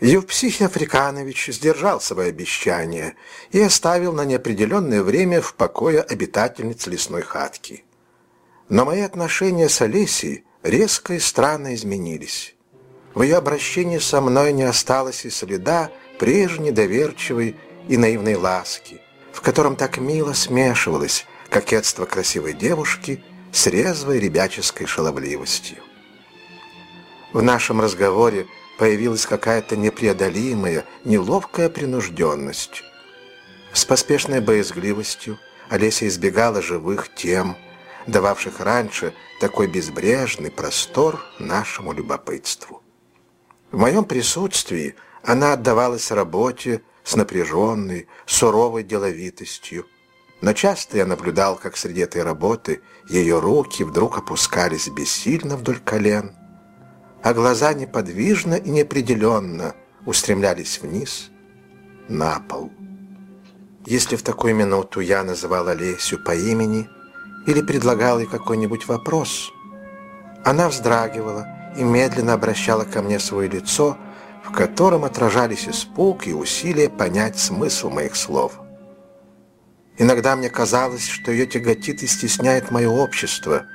Евпсихий Африканович сдержал свое обещание и оставил на неопределенное время в покое обитательниц лесной хатки. Но мои отношения с Олесей резко и странно изменились. В ее обращении со мной не осталось и следа прежней доверчивой и наивной ласки, в котором так мило смешивалось кокетство красивой девушки с резвой ребяческой шаловливостью. В нашем разговоре появилась какая-то непреодолимая, неловкая принужденность. С поспешной боязгливостью Олеся избегала живых тем, дававших раньше такой безбрежный простор нашему любопытству. В моем присутствии она отдавалась работе с напряженной, суровой деловитостью, но часто я наблюдал, как среди этой работы ее руки вдруг опускались бессильно вдоль колен, а глаза неподвижно и неопределенно устремлялись вниз, на пол. Если в такую минуту я называл Олесю по имени или предлагал ей какой-нибудь вопрос, она вздрагивала и медленно обращала ко мне свое лицо, в котором отражались испуг и усилие понять смысл моих слов. Иногда мне казалось, что ее тяготит и стесняет мое общество,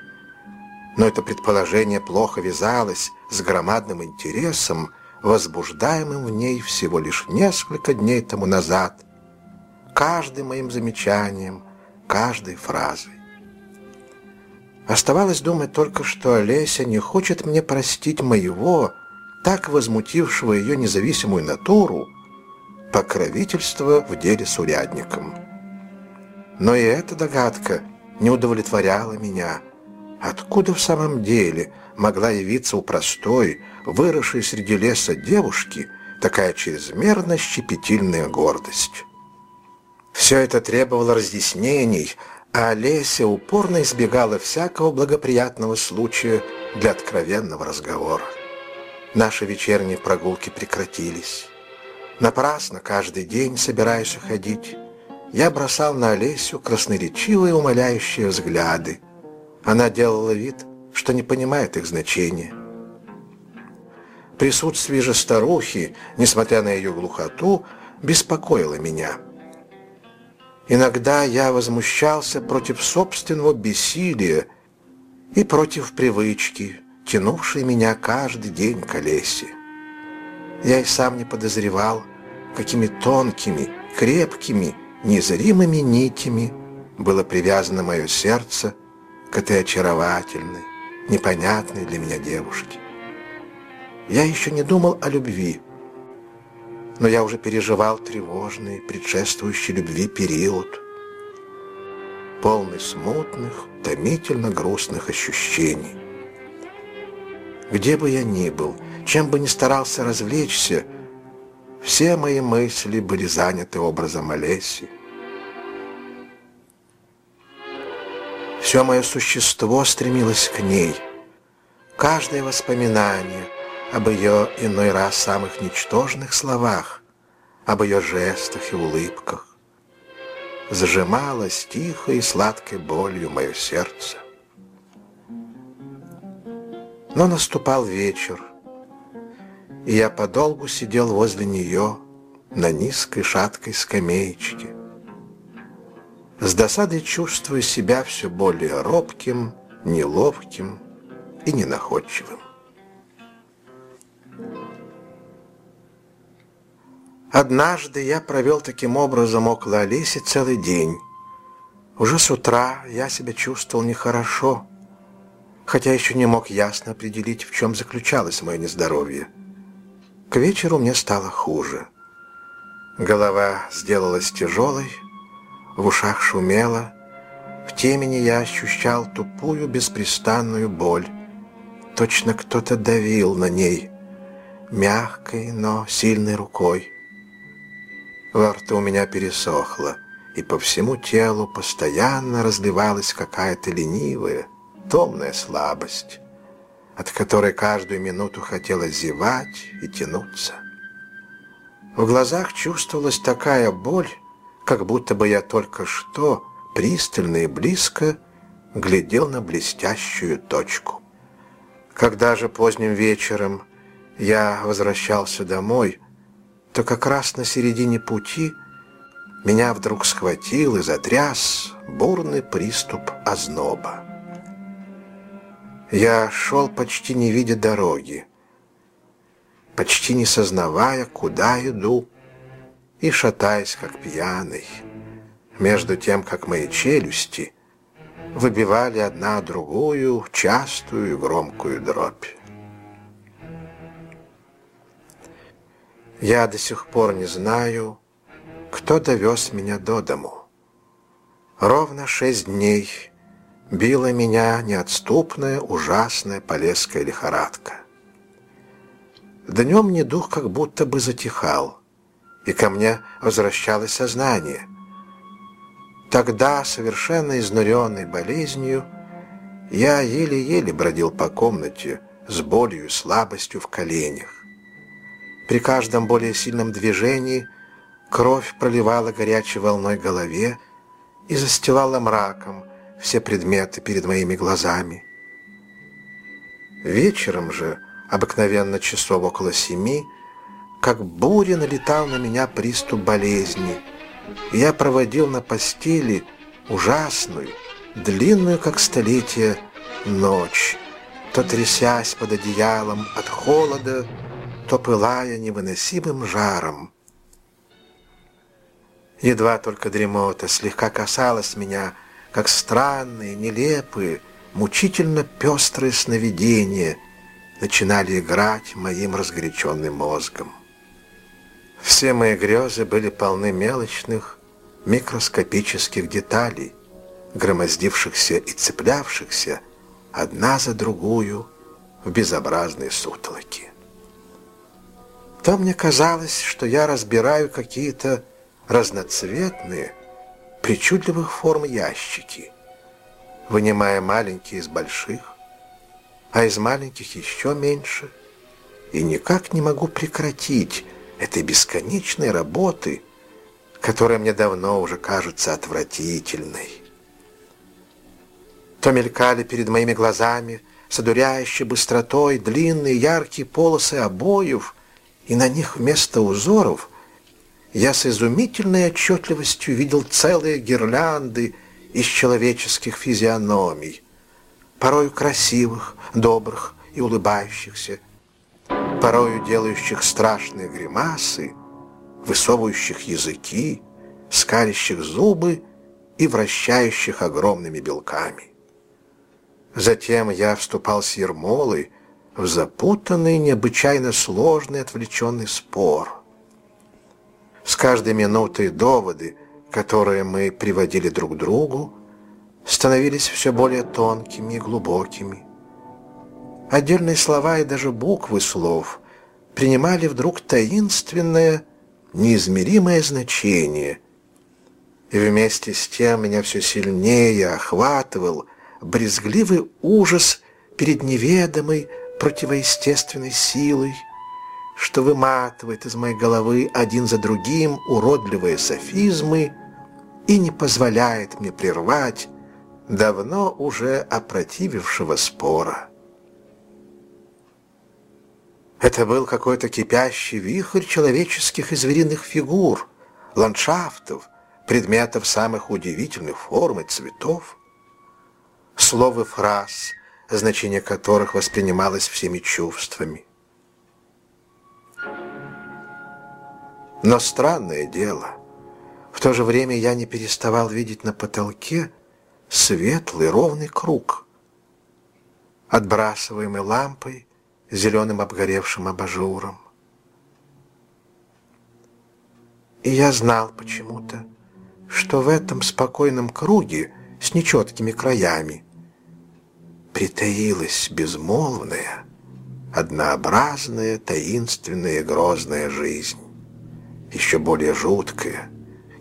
но это предположение плохо вязалось с громадным интересом, возбуждаемым в ней всего лишь несколько дней тому назад, каждым моим замечанием, каждой фразой. Оставалось думать только, что Олеся не хочет мне простить моего, так возмутившего ее независимую натуру, покровительства в деле с урядником. Но и эта догадка не удовлетворяла меня. Откуда в самом деле могла явиться у простой, выросшей среди леса девушки, такая чрезмерно щепетильная гордость? Все это требовало разъяснений, а Олеся упорно избегала всякого благоприятного случая для откровенного разговора. Наши вечерние прогулки прекратились. Напрасно каждый день, собираясь уходить, я бросал на Олесю красноречивые умоляющие взгляды. Она делала вид, что не понимает их значения. Присутствие же старухи, несмотря на ее глухоту, беспокоило меня. Иногда я возмущался против собственного бессилия и против привычки, тянувшей меня каждый день к Олесе. Я и сам не подозревал, какими тонкими, крепкими незримыми нитями было привязано мое сердце к этой очаровательной, непонятной для меня девушке. Я еще не думал о любви, но я уже переживал тревожный, предшествующий любви период, полный смутных, томительно грустных ощущений. Где бы я ни был, чем бы ни старался развлечься, все мои мысли были заняты образом Олеси. Все мое существо стремилось к ней. Каждое воспоминание об ее иной раз самых ничтожных словах, об ее жестах и улыбках, сжималось тихой и сладкой болью мое сердце. Но наступал вечер, и я подолгу сидел возле нее на низкой шаткой скамеечке, с досадой чувствуя себя все более робким, неловким и ненаходчивым. Однажды я провел таким образом около Олеси целый день. Уже с утра я себя чувствовал нехорошо, хотя еще не мог ясно определить, в чем заключалось мое нездоровье. К вечеру мне стало хуже. Голова сделалась тяжелой, в ушах шумело, в темени я ощущал тупую беспрестанную боль. Точно кто-то давил на ней, мягкой, но сильной рукой. Во рту у меня пересохло, и по всему телу постоянно разливалась какая-то ленивая, томная слабость от которой каждую минуту хотелось зевать и тянуться. В глазах чувствовалась такая боль, как будто бы я только что пристально и близко глядел на блестящую точку. Когда же поздним вечером я возвращался домой, то как раз на середине пути меня вдруг схватил и затряс бурный приступ озноба. Я шел, почти не видя дороги, почти не сознавая, куда иду, и шатаясь, как пьяный, между тем, как мои челюсти выбивали одна другую частую и громкую дробь. Я до сих пор не знаю, кто довез меня до дому. Ровно шесть дней била меня неотступная, ужасная полесская лихорадка. Днем недух как будто бы затихал, и ко мне возвращалось сознание. Тогда, совершенно изнуренный болезнью, я еле-еле бродил по комнате с болью и слабостью в коленях. При каждом более сильном движении кровь проливала горячей волной голове и застилала мраком все предметы перед моими глазами. Вечером же, обыкновенно часов около семи, как буря налетал на меня приступ болезни, я проводил на постели ужасную, длинную, как столетие, ночь, то трясясь под одеялом от холода, то пылая невыносимым жаром. Едва только дремота слегка касалась меня, как странные, нелепые, мучительно пестрые сновидения начинали играть моим разгоряченным мозгом. Все мои грезы были полны мелочных, микроскопических деталей, громоздившихся и цеплявшихся одна за другую в безобразные сутолоки то мне казалось, что я разбираю какие-то разноцветные, причудливых форм ящики, вынимая маленькие из больших, а из маленьких еще меньше, и никак не могу прекратить этой бесконечной работы, которая мне давно уже кажется отвратительной. То мелькали перед моими глазами с одуряющей быстротой длинные яркие полосы обоев, и на них вместо узоров я с изумительной отчетливостью видел целые гирлянды из человеческих физиономий, порою красивых, добрых и улыбающихся, порою делающих страшные гримасы, высовывающих языки, скалящих зубы и вращающих огромными белками. Затем я вступал с Ермолой в запутанный, необычайно сложный отвлеченный спор. С каждой минутой доводы, которые мы приводили друг к другу, становились все более тонкими и глубокими. Отдельные слова и даже буквы слов принимали вдруг таинственное, неизмеримое значение, и вместе с тем меня все сильнее охватывал брезгливый ужас перед неведомой, противоестественной силой, что выматывает из моей головы один за другим уродливые софизмы и не позволяет мне прервать давно уже опротивившего спора. Это был какой-то кипящий вихрь человеческих и звериных фигур, ландшафтов, предметов самых удивительных форм и цветов, слов и фраз — значение которых воспринималось всеми чувствами. Но странное дело, в то же время я не переставал видеть на потолке светлый ровный круг, отбрасываемый лампой зеленым обгоревшим абажуром. И я знал почему-то, что в этом спокойном круге с нечеткими краями притаилась безмолвная, однообразная, таинственная и грозная жизнь, еще более жуткая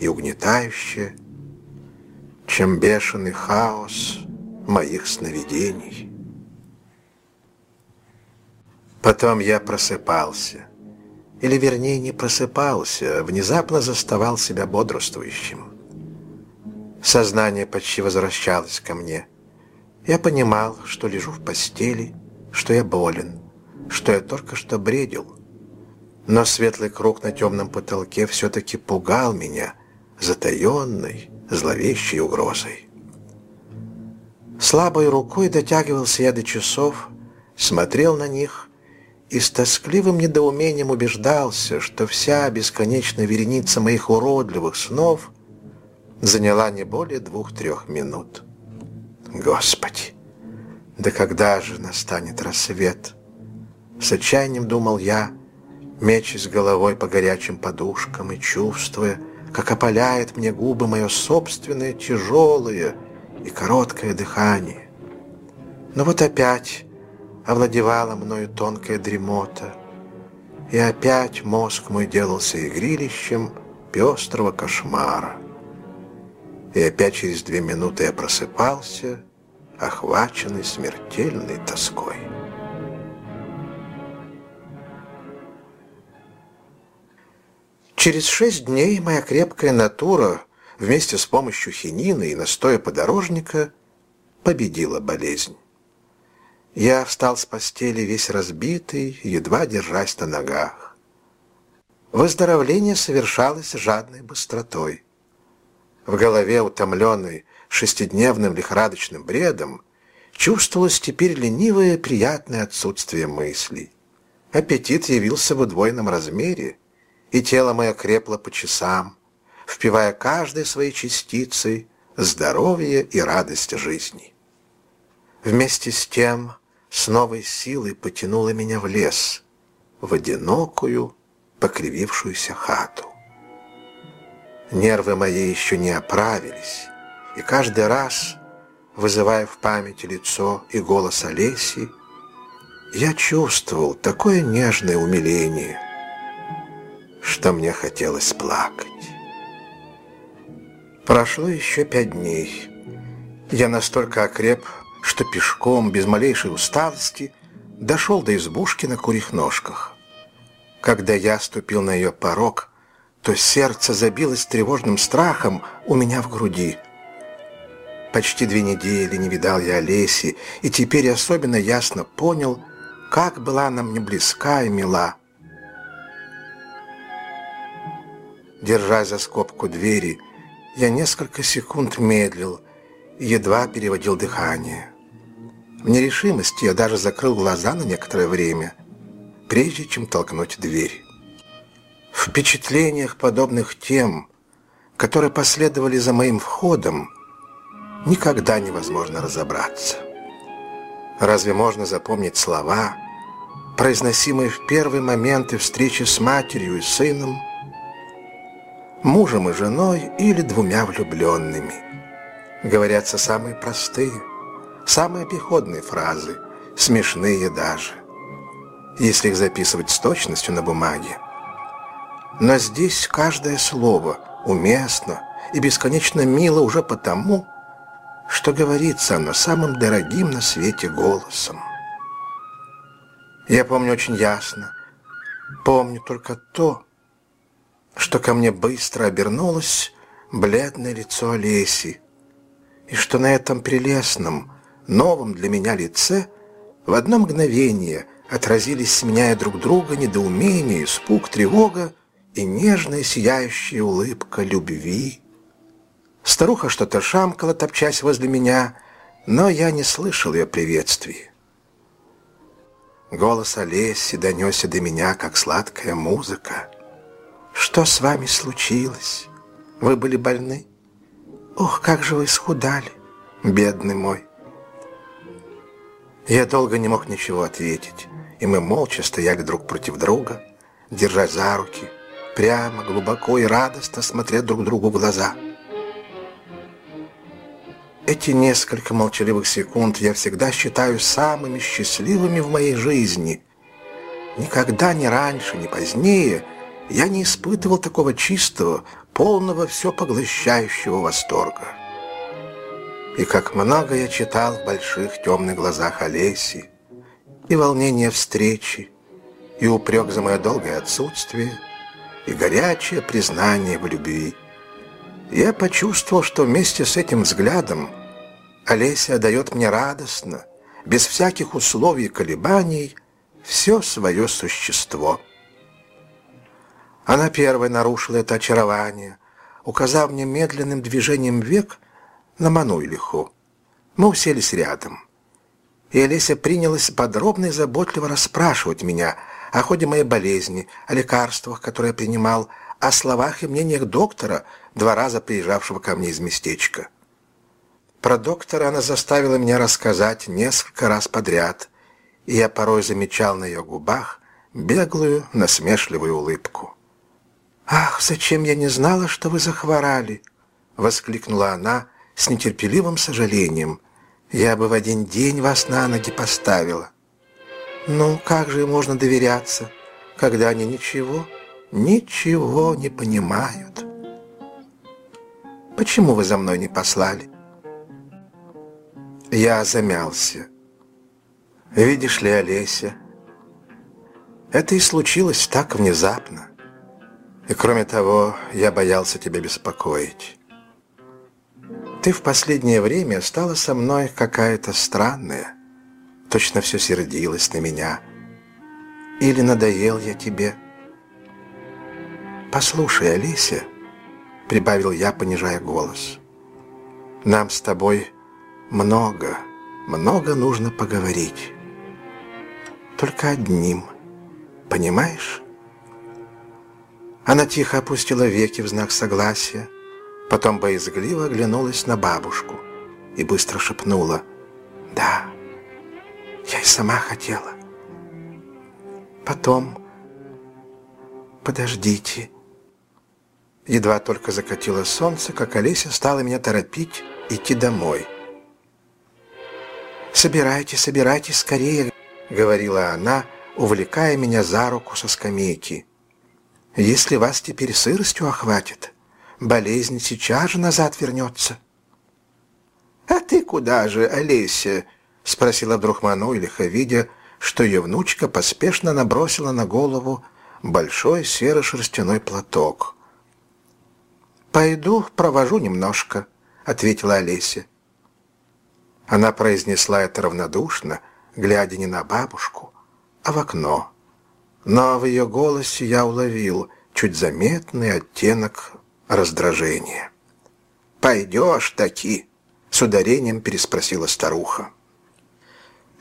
и угнетающая, чем бешеный хаос моих сновидений. Потом я просыпался, или вернее не просыпался, а внезапно заставал себя бодрствующим. Сознание почти возвращалось ко мне – я понимал, что лежу в постели, что я болен, что я только что бредил. Но светлый круг на темном потолке все-таки пугал меня затаенной, зловещей угрозой. Слабой рукой дотягивался я до часов, смотрел на них и с тоскливым недоумением убеждался, что вся бесконечная вереница моих уродливых снов заняла не более двух-трех минут. Господи, да когда же настанет рассвет? С отчаянием думал я, мечась головой по горячим подушкам и чувствуя, как опаляет мне губы мое собственное тяжелое и короткое дыхание. Но вот опять овладевала мною тонкая дремота, и опять мозг мой делался игрилищем пестрого кошмара. И опять через две минуты я просыпался, охваченный смертельной тоской. Через шесть дней моя крепкая натура вместе с помощью хинина и настоя подорожника победила болезнь. Я встал с постели весь разбитый, едва держась на ногах. Выздоровление совершалось жадной быстротой. В голове, утомленной шестидневным лихорадочным бредом, чувствовалось теперь ленивое приятное отсутствие мыслей. Аппетит явился в удвоенном размере, и тело мое крепло по часам, впивая каждой своей частицей здоровье и радость жизни. Вместе с тем с новой силой потянуло меня в лес, в одинокую, покривившуюся хату. Нервы мои еще не оправились, и каждый раз, вызывая в памяти лицо и голос Олеси, я чувствовал такое нежное умиление, что мне хотелось плакать. Прошло еще пять дней. Я настолько окреп, что пешком, без малейшей усталости, дошел до избушки на курьих ножках. Когда я ступил на ее порог, то сердце забилось тревожным страхом у меня в груди. Почти две недели не видал я Олеси, и теперь особенно ясно понял, как была она мне близка и мила. Держась за скобку двери, я несколько секунд медлил, едва переводил дыхание. В нерешимости я даже закрыл глаза на некоторое время, прежде чем толкнуть дверь. В впечатлениях, подобных тем, которые последовали за моим входом, никогда невозможно разобраться. Разве можно запомнить слова, произносимые в первые моменты встречи с матерью и сыном, мужем и женой или двумя влюбленными? Говорятся самые простые – Самые обиходные фразы, смешные даже, если их записывать с точностью на бумаге. Но здесь каждое слово уместно и бесконечно мило уже потому, что говорится оно самым дорогим на свете голосом. Я помню очень ясно, помню только то, что ко мне быстро обернулось бледное лицо Олеси, и что на этом прелестном, новом для меня лице в одно мгновение отразились, сменяя друг друга недоумение, испуг, тревога и нежная сияющая улыбка любви. Старуха что-то шамкала, топчась возле меня, но я не слышал ее приветствий. Голос Олеси донесся до меня, как сладкая музыка. «Что с вами случилось? Вы были больны? Ох, как же вы исхудали, бедный мой!» Я долго не мог ничего ответить, и мы молча стояли друг против друга, держась за руки, прямо, глубоко и радостно смотря друг другу в глаза. Эти несколько молчаливых секунд я всегда считаю самыми счастливыми в моей жизни. Никогда ни раньше, ни позднее я не испытывал такого чистого, полного, все поглощающего восторга. И как много я читал в больших темных глазах Олеси, и волнение встречи, и упрек за мое долгое отсутствие, и горячее признание в любви. Я почувствовал, что вместе с этим взглядом Олеся дает мне радостно, без всяких условий и колебаний, все свое существо. Она первой нарушила это очарование, указав мне медленным движением век на Мануйлиху. Мы уселись рядом. И Олеся принялась подробно и заботливо расспрашивать меня о ходе моей болезни, о лекарствах, которые я принимал, о словах и мнениях доктора, два раза приезжавшего ко мне из местечка. Про доктора она заставила меня рассказать несколько раз подряд, и я порой замечал на ее губах беглую, насмешливую улыбку. «Ах, зачем я не знала, что вы захворали!» — воскликнула она с нетерпеливым сожалением. «Я бы в один день вас на ноги поставила». «Ну, как же можно доверяться, когда они ничего, ничего не понимают?» «Почему вы за мной не послали?» Я замялся. «Видишь ли, Олеся, это и случилось так внезапно. И кроме того, я боялся тебя беспокоить. Ты в последнее время стала со мной какая-то странная. Точно все сердилась на меня. Или надоел я тебе. Послушай, Алися, прибавил я, понижая голос. Нам с тобой много, много нужно поговорить. Только одним, понимаешь? Она тихо опустила веки в знак согласия, потом боязгливо оглянулась на бабушку и быстро шепнула «Да, я и сама хотела». Потом «Подождите». Едва только закатило солнце, как Олеся стала меня торопить идти домой. «Собирайте, собирайте скорее», — говорила она, увлекая меня за руку со скамейки. Если вас теперь сыростью охватит, болезнь сейчас же назад вернется. — А ты куда же, Олеся? — спросила вдруг Мануйлиха, видя, что ее внучка поспешно набросила на голову большой серо-шерстяной платок. «Пойду, провожу немножко», — ответила Олеся. Она произнесла это равнодушно, глядя не на бабушку, а в окно но в ее голосе я уловил чуть заметный оттенок раздражения. «Пойдешь таки?» — с ударением переспросила старуха.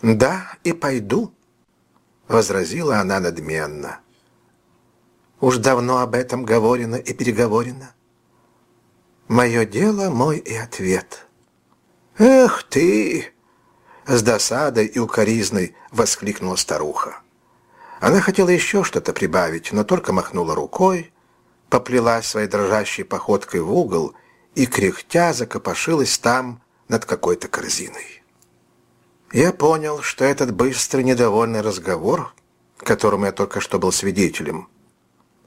«Да, и пойду», — возразила она надменно. «Уж давно об этом говорено и переговорено. Мое дело, мой и ответ». «Эх ты!» — с досадой и укоризной воскликнула старуха. Она хотела еще что-то прибавить, но только махнула рукой, поплелась своей дрожащей походкой в угол и, кряхтя, закопошилась там над какой-то корзиной. Я понял, что этот быстрый недовольный разговор, которому я только что был свидетелем,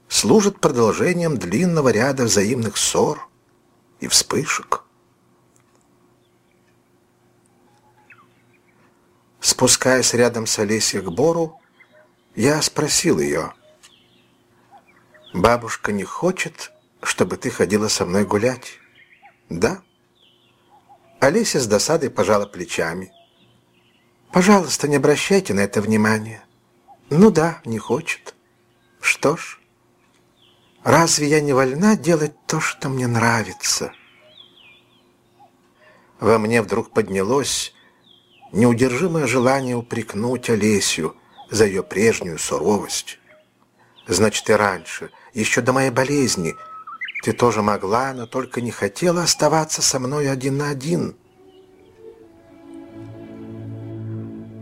служит продолжением длинного ряда взаимных ссор и вспышек. Спускаясь рядом с Олесей к Бору, я спросил ее, «Бабушка не хочет, чтобы ты ходила со мной гулять?» «Да». Олеся с досадой пожала плечами. «Пожалуйста, не обращайте на это внимания». «Ну да, не хочет». «Что ж, разве я не вольна делать то, что мне нравится?» Во мне вдруг поднялось неудержимое желание упрекнуть Олесю – за ее прежнюю суровость. Значит, и раньше, еще до моей болезни, ты тоже могла, но только не хотела оставаться со мной один на один.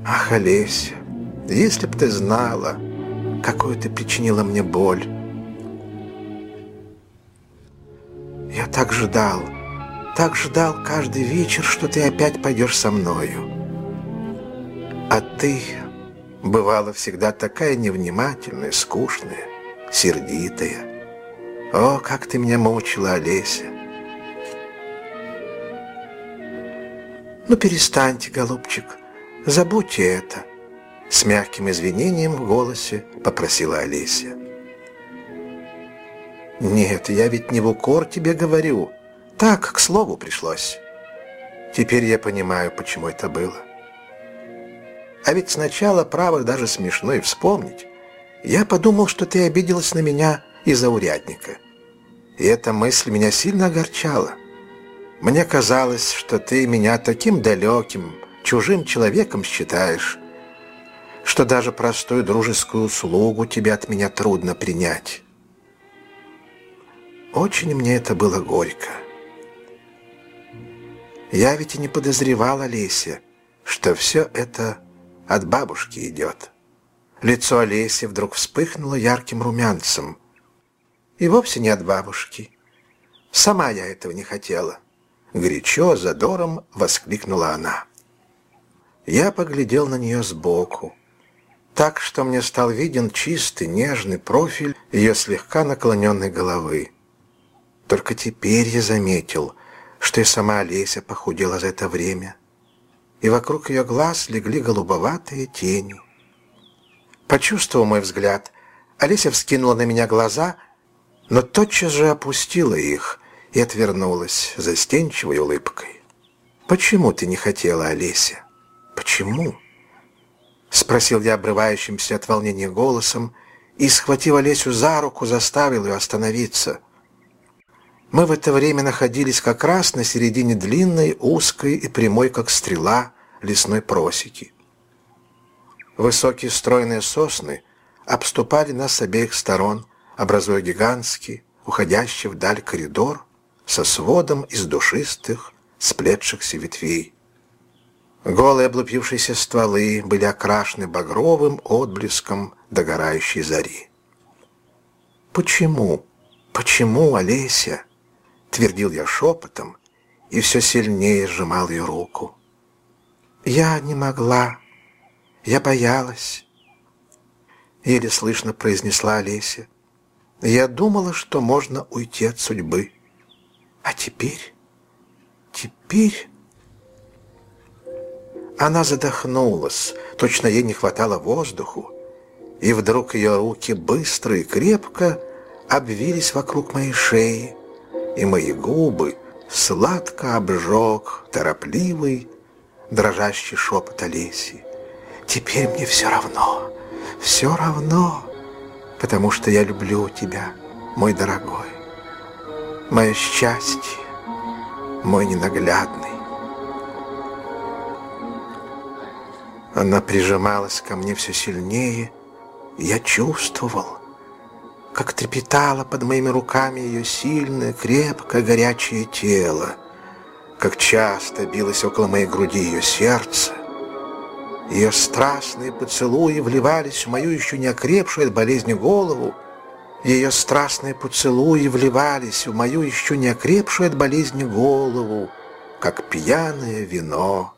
Ах, Олеся, если б ты знала, какую ты причинила мне боль. Я так ждал, так ждал каждый вечер, что ты опять пойдешь со мною. А ты бывала всегда такая невнимательная, скучная, сердитая. О, как ты меня мучила, Олеся! Ну, перестаньте, голубчик, забудьте это. С мягким извинением в голосе попросила Олеся. Нет, я ведь не в укор тебе говорю. Так, к слову пришлось. Теперь я понимаю, почему это было. А ведь сначала, право, даже смешно и вспомнить. Я подумал, что ты обиделась на меня из-за урядника. И эта мысль меня сильно огорчала. Мне казалось, что ты меня таким далеким, чужим человеком считаешь, что даже простую дружескую услугу тебе от меня трудно принять. Очень мне это было горько. Я ведь и не подозревала, Олеся, что все это от бабушки идет. Лицо Олеси вдруг вспыхнуло ярким румянцем. И вовсе не от бабушки. Сама я этого не хотела. Горячо, задором воскликнула она. Я поглядел на нее сбоку, так что мне стал виден чистый, нежный профиль ее слегка наклоненной головы. Только теперь я заметил, что и сама Олеся похудела за это время, и вокруг ее глаз легли голубоватые тени. Почувствовав мой взгляд, Олеся вскинула на меня глаза, но тотчас же опустила их и отвернулась застенчивой улыбкой. «Почему ты не хотела, Олеся? Почему?» Спросил я обрывающимся от волнения голосом и, схватив Олесю за руку, заставил ее остановиться. Мы в это время находились как раз на середине длинной, узкой и прямой, как стрела, лесной просеки. Высокие стройные сосны обступали нас с обеих сторон, образуя гигантский, уходящий вдаль коридор со сводом из душистых, сплетшихся ветвей. Голые облупившиеся стволы были окрашены багровым отблеском догорающей зари. «Почему? Почему, Олеся?» твердил я шепотом и все сильнее сжимал ее руку. «Я не могла, я боялась», — еле слышно произнесла Олеся. «Я думала, что можно уйти от судьбы. А теперь, теперь...» Она задохнулась, точно ей не хватало воздуху, и вдруг ее руки быстро и крепко обвились вокруг моей шеи, и мои губы сладко обжег торопливый, дрожащий шепот Олеси. «Теперь мне все равно, все равно, потому что я люблю тебя, мой дорогой, мое счастье, мой ненаглядный». Она прижималась ко мне все сильнее, я чувствовал, как трепетало под моими руками ее сильное, крепкое, горячее тело, как часто билось около моей груди ее сердце. Ее страстные поцелуи вливались в мою еще не окрепшую от болезни голову, ее страстные поцелуи вливались в мою еще не окрепшую от болезни голову, как пьяное вино.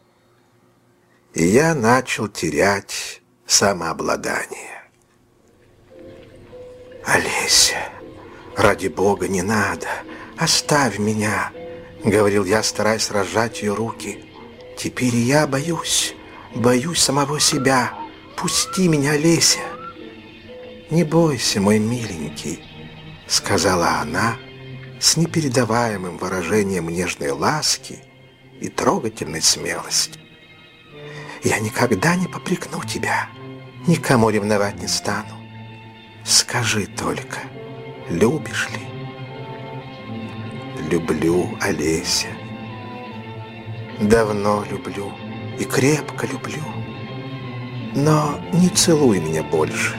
И я начал терять самообладание. «Олеся, ради Бога, не надо, оставь меня», — говорил я, стараясь разжать ее руки. «Теперь я боюсь, боюсь самого себя. Пусти меня, Олеся». «Не бойся, мой миленький», — сказала она с непередаваемым выражением нежной ласки и трогательной смелости. «Я никогда не попрекну тебя, никому ревновать не стану. Скажи только, любишь ли? Люблю, Олеся. Давно люблю и крепко люблю. Но не целуй меня больше.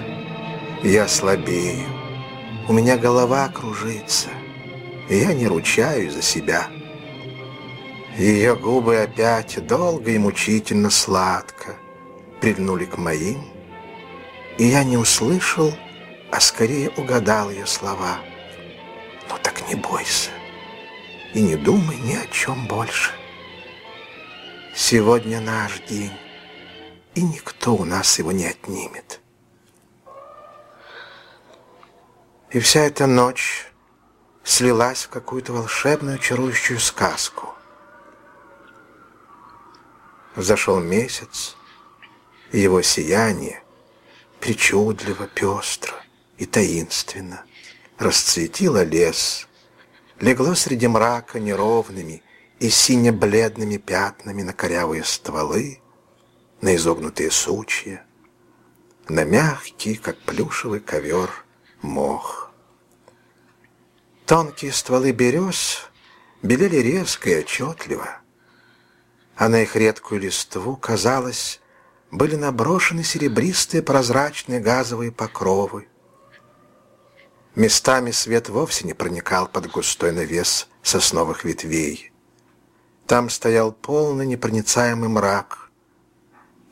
Я слабею. У меня голова кружится. И я не ручаюсь за себя. Ее губы опять долго и мучительно сладко прильнули к моим, и я не услышал а скорее угадал ее слова. «Ну так не бойся и не думай ни о чем больше. Сегодня наш день, и никто у нас его не отнимет». И вся эта ночь слилась в какую-то волшебную чарующую сказку. Зашел месяц, и его сияние причудливо, пестро, и таинственно. Расцветило лес, легло среди мрака неровными и сине-бледными пятнами на корявые стволы, на изогнутые сучья, на мягкий, как плюшевый ковер, мох. Тонкие стволы берез белели резко и отчетливо, а на их редкую листву, казалось, были наброшены серебристые прозрачные газовые покровы. Местами свет вовсе не проникал под густой навес сосновых ветвей. Там стоял полный непроницаемый мрак,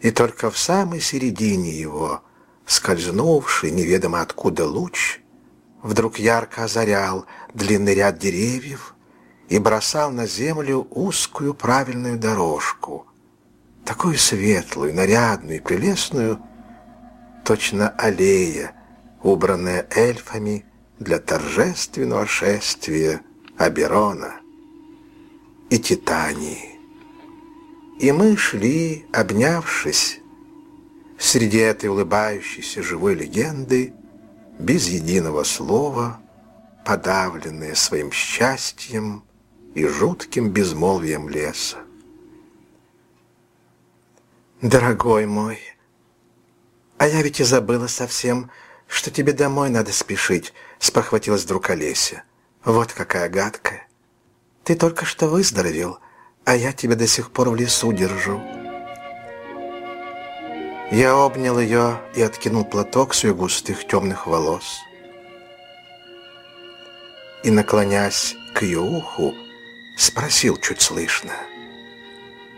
и только в самой середине его, скользнувший неведомо откуда луч, вдруг ярко озарял длинный ряд деревьев и бросал на землю узкую правильную дорожку, такую светлую, нарядную и прелестную, точно аллея, убранная эльфами для торжественного шествия Аберона и Титании. И мы шли, обнявшись, среди этой улыбающейся живой легенды, без единого слова, подавленные своим счастьем и жутким безмолвием леса. «Дорогой мой, а я ведь и забыла совсем, что тебе домой надо спешить», — спохватилась вдруг Олеся. «Вот какая гадкая. Ты только что выздоровел, а я тебя до сих пор в лесу держу». Я обнял ее и откинул платок с ее густых темных волос. И, наклонясь к ее уху, спросил чуть слышно.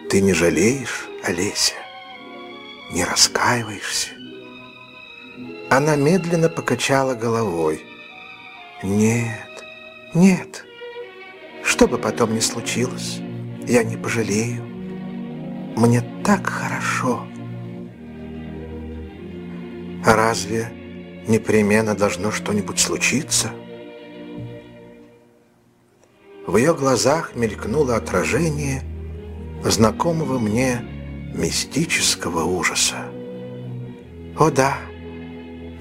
«Ты не жалеешь, Олеся? Не раскаиваешься?» Она медленно покачала головой. «Нет, нет, что бы потом ни случилось, я не пожалею. Мне так хорошо». Разве непременно должно что-нибудь случиться? В ее глазах мелькнуло отражение знакомого мне мистического ужаса. «О да,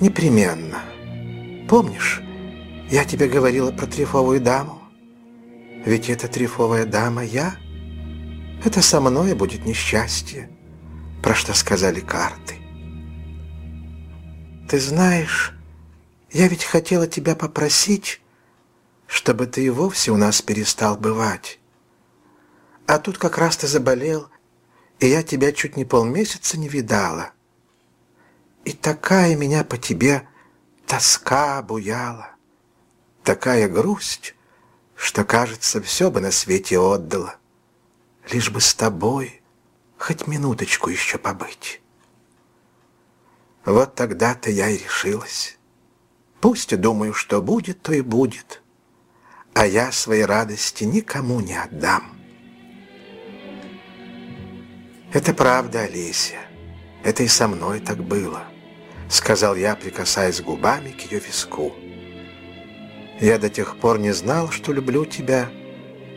непременно. Помнишь, я тебе говорила про трифовую даму? Ведь эта трифовая дама я. Это со мной будет несчастье, про что сказали карты. Ты знаешь, я ведь хотела тебя попросить, чтобы ты и вовсе у нас перестал бывать. А тут как раз ты заболел, и я тебя чуть не полмесяца не видала. И такая меня по тебе тоска обуяла, такая грусть, что, кажется, все бы на свете отдала, лишь бы с тобой хоть минуточку еще побыть. Вот тогда-то я и решилась. Пусть думаю, что будет, то и будет, а я своей радости никому не отдам. Это правда, Алисия. Это и со мной так было, сказал я, прикасаясь губами к ее виску. Я до тех пор не знал, что люблю тебя,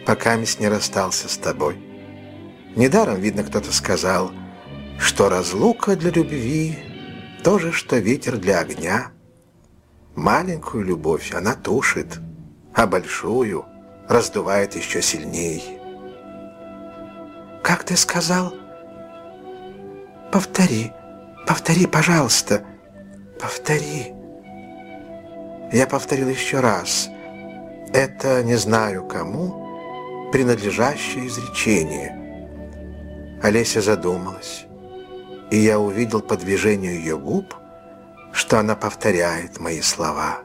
пока мисс не расстался с тобой. Недаром, видно, кто-то сказал, что разлука для любви то же, что ветер для огня. Маленькую любовь она тушит, а большую раздувает еще сильней. «Как ты сказал?» «Повтори, повтори, пожалуйста, повтори». Я повторил еще раз. Это, не знаю кому, принадлежащее изречение. Олеся задумалась и я увидел по движению ее губ, что она повторяет мои слова.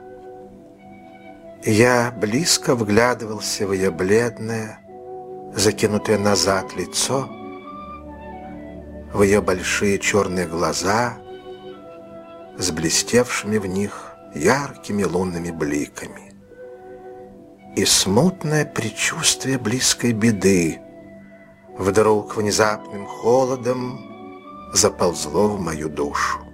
Я близко вглядывался в ее бледное, закинутое назад лицо, в ее большие черные глаза с блестевшими в них яркими лунными бликами. И смутное предчувствие близкой беды вдруг внезапным холодом заползло в мою душу.